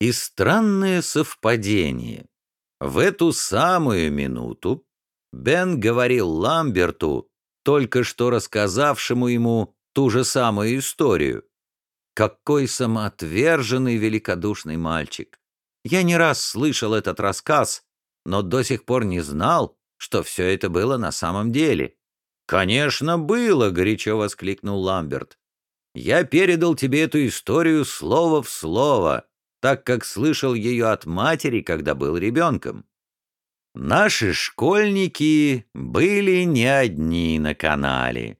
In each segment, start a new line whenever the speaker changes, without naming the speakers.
И странное совпадение. В эту самую минуту Бен говорил Ламберту, только что рассказавшему ему ту же самую историю. Какой самоотверженный великодушный мальчик! Я не раз слышал этот рассказ, но до сих пор не знал, что все это было на самом деле. «Конечно, было!» — горячо воскликнул Ламберт. «Я передал тебе эту историю слово в слово, так как слышал ее от матери, когда был ребенком. Наши школьники были не одни на канале.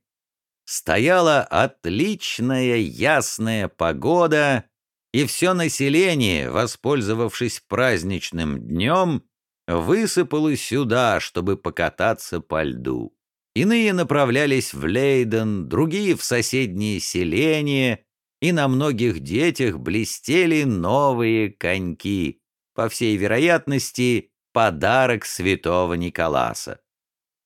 Стояла отличная ясная погода, и все население, воспользовавшись праздничным днем, высыпало сюда, чтобы покататься по льду. Иные направлялись в Лейден, другие в соседние селения, и на многих детях блестели новые коньки, по всей вероятности, подарок святого Николаса.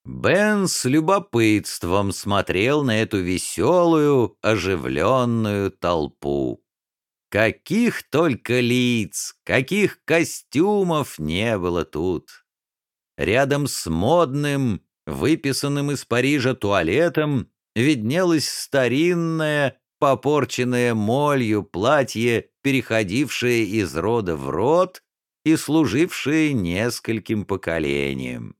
Бен с любопытством смотрел на эту веселую, оживленную толпу. Каких только лиц, каких костюмов не было тут. Рядом с модным, выписанным из Парижа туалетом виднелось старинное, попорченное молью платье, переходившее из рода в род и служившее нескольким поколениям.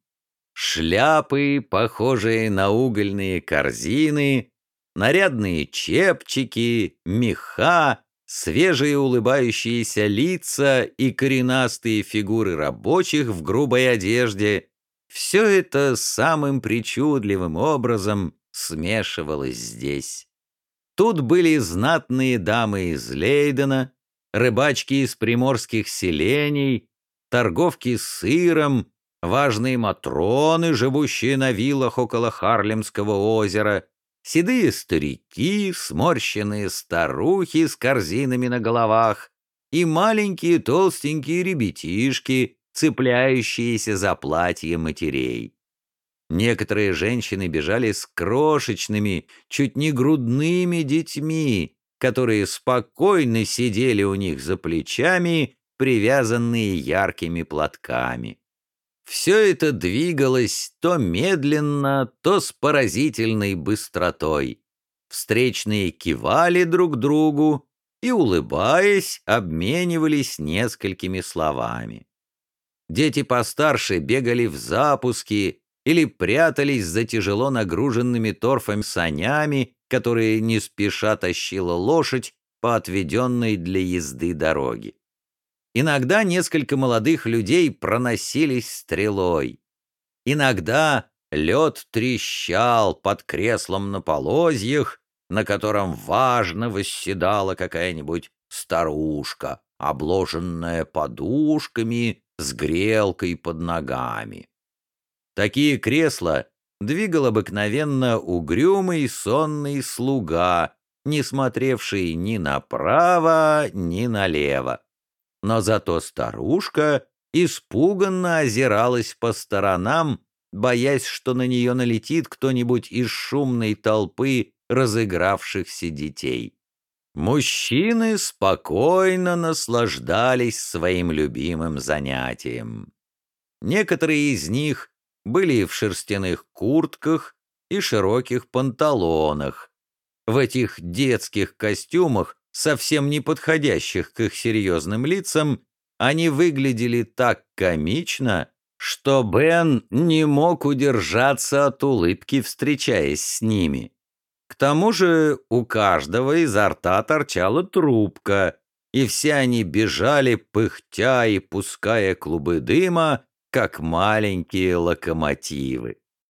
Шляпы, похожие на угольные корзины, нарядные чепчики, меха, свежие улыбающиеся лица и коренастые фигуры рабочих в грубой одежде — все это самым причудливым образом смешивалось здесь. Тут были знатные дамы из Лейдена, рыбачки из приморских селений, торговки сыром, важные матроны, живущие на виллах около Харлемского озера, седые старики, сморщенные старухи с корзинами на головах и маленькие толстенькие ребятишки, цепляющиеся за платье матерей. Некоторые женщины бежали с крошечными, чуть не грудными детьми, которые спокойно сидели у них за плечами, привязанные яркими платками. Все это двигалось то медленно, то с поразительной быстротой. Встречные кивали друг другу и, улыбаясь, обменивались несколькими словами. Дети постарше бегали в запуски, или прятались за тяжело нагруженными торфами санями, которые не спеша тащила лошадь по отведенной для езды дороге. Иногда несколько молодых людей проносились стрелой. Иногда лед трещал под креслом на полозьях, на котором важно восседала какая-нибудь старушка, обложенная подушками с грелкой под ногами. Такие кресла двигал обыкновенно угрюмый сонный слуга, не смотревший ни направо, ни налево. Но зато старушка испуганно озиралась по сторонам, боясь, что на нее налетит кто-нибудь из шумной толпы разыгравшихся детей. Мужчины спокойно наслаждались своим любимым занятием. Некоторые из них были в шерстяных куртках и широких панталонах. В этих детских костюмах, совсем не подходящих к их серьезным лицам, они выглядели так комично, что Бен не мог удержаться от улыбки, встречаясь с ними. К тому же у каждого изо рта торчала трубка, и все они бежали, пыхтя и пуская клубы дыма, как маленькие локомотивы.